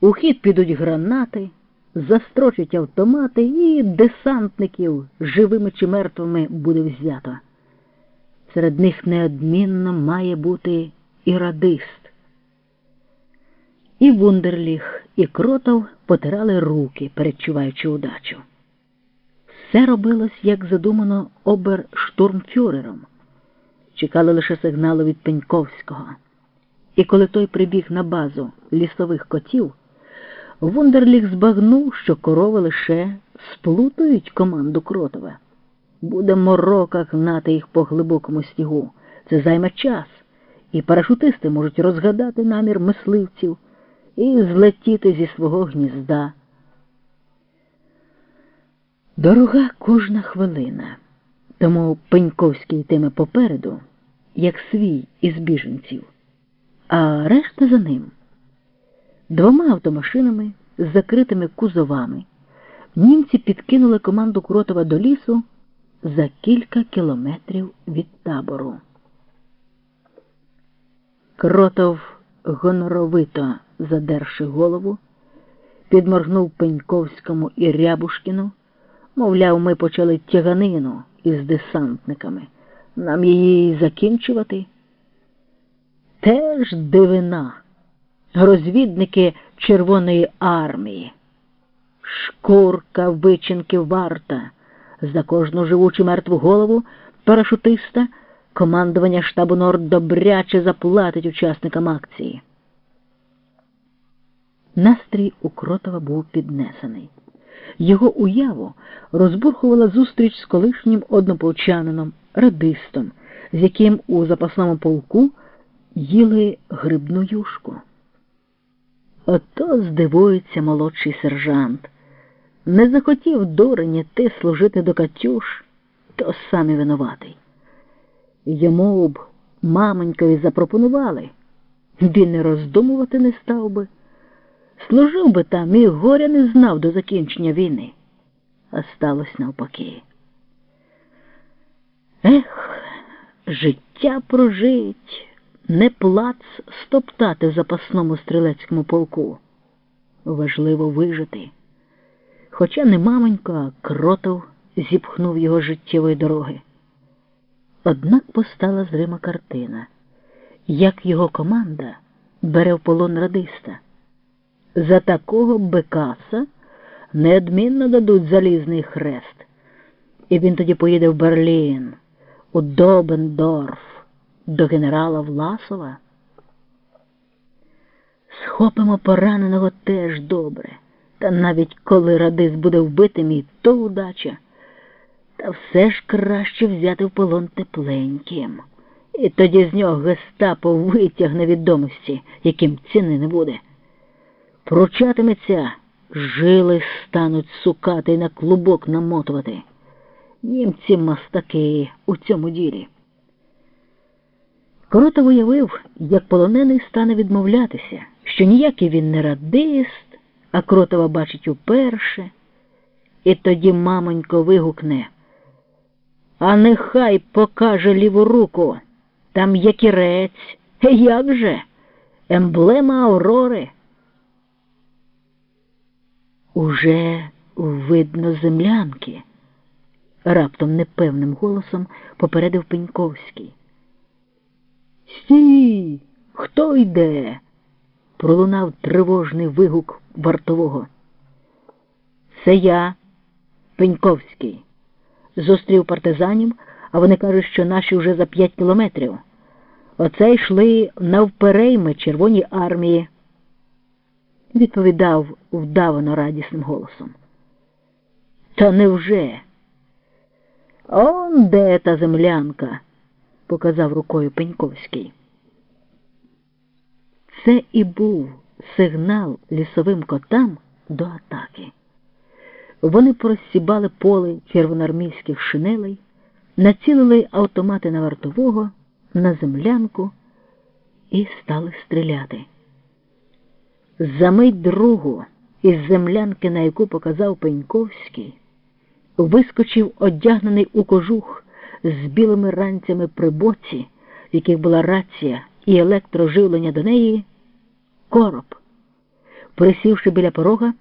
У хід підуть гранати, застрочать автомати і десантників живими чи мертвими буде взято. Серед них неодмінно має бути і радист. І Вундерліх, і кротов потирали руки, передчуваючи удачу. Все робилось, як задумано, оберштурмфюрером. Чекали лише сигналу від Пеньковського. І коли той прибіг на базу лісових котів, Вундерліх збагнув, що корови лише сплутують команду кротова. Буде морока гнати їх по глибокому снігу. Це займе час, і парашутисти можуть розгадати намір мисливців і злетіти зі свого гнізда. Дорога кожна хвилина, тому Пеньковський йтиме попереду, як свій із біженців, а решта за ним. Двома автомашинами з закритими кузовами німці підкинули команду Кротова до лісу за кілька кілометрів від табору. Кротов гоноровито задерши голову, підморгнув Пеньковському і Рябушкіну, мовляв, ми почали тяганину із десантниками. Нам її закінчувати. Теж дивина, розвідники Червоної армії, шкурка вичинки варта, за кожну живу чи мертву голову парашутиста командування штабу Норд добряче заплатить учасникам акції. Настрій у Кротова був піднесений. Його уяву розбурхувала зустріч з колишнім однополчанином, радистом, з яким у запасному полку їли грибну юшку. Ото здивується молодший сержант. Не захотів дурень іти служити до Катюш, то сам і винуватий. Йому б мамонькові запропонували, він не роздумувати не став би. Служив би там і горя не знав до закінчення війни, а сталося навпаки. Ех, життя прожить, не плац стоптати запасному стрілецькому полку. Важливо вижити. Хоча не мамонько, а кротов зіпхнув його життєвої дороги. Однак постала зрима картина, як його команда бере в полон радиста. За такого Бекаса неодмінно дадуть залізний хрест, і він тоді поїде в Берлін, у Добендорф, до генерала Власова. Схопимо пораненого теж добре, та навіть коли радис буде вбитим, і то удача. Та все ж краще взяти в полон тепленьким. І тоді з нього гестапо витягне відомості, яким ціни не буде. Пручатиметься, жили стануть сукати і на клубок намотувати. Німці мастаки у цьому ділі. Коротов уявив, як полонений стане відмовлятися, що ніякий він не радист, а кротова бачить уперше, і тоді мамонько вигукне. А нехай покаже ліву руку. Там якірець. Як же? Емблема Аврори. Уже видно землянки, раптом непевним голосом попередив Пеньковський. Стій! Хто йде? пролунав тривожний вигук вартового. Це я, Пеньковський. Зустрів партизанів, а вони кажуть, що наші вже за п'ять кілометрів. Оце йшли навперейми Червоній армії відповідав вдавано радісним голосом. Та невже? Он де та землянка? Показав рукою Пеньковський. Це і був сигнал лісовим котам до атаки. Вони просібали поле червоноармійських шинелей, націлили автомати на вартового, на землянку і стали стріляти. За мить другу із землянки, на яку показав Пеньковський, вискочив одягнений у кожух з білими ранцями при боці, в яких була рація і електроживлення до неї, короб. Присівши біля порога,